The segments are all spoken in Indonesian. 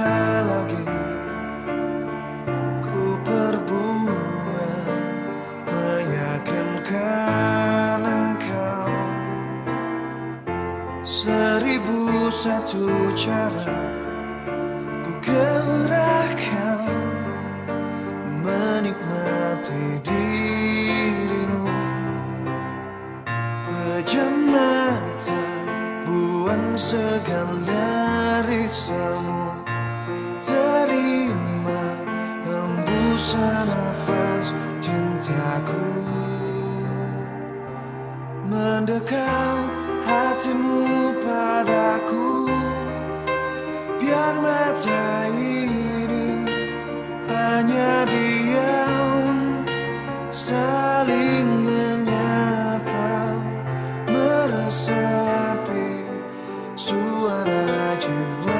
apa lagi. Ku perbuat meyakinkan engkau. Seribu satu cara ku kerahkan menikmati dirimu. Pejam mata buang segala risaumu terima hembusan nafas cintaku. Mendekat hatimu padaku biar mata ini hanya diam saling menyapa meresapi suara jiwa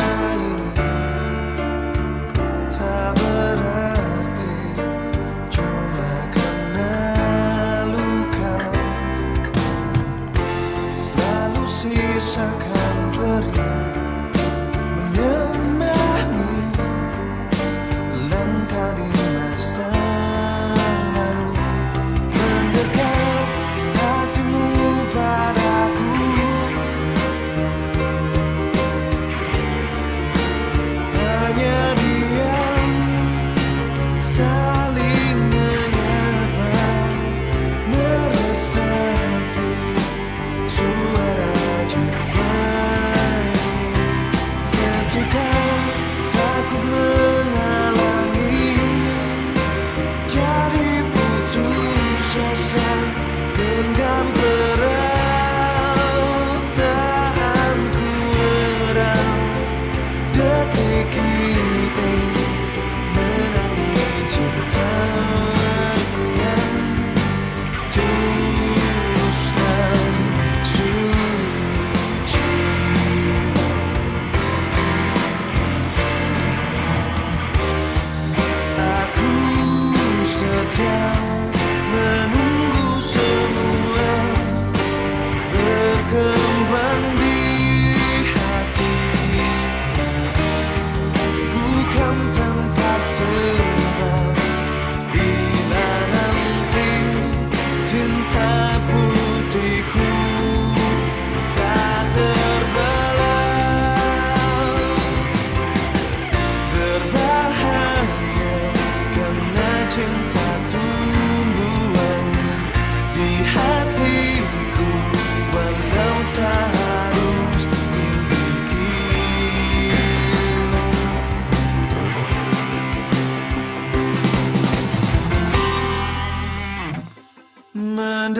sisakan beri down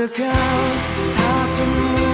mendekat hatimu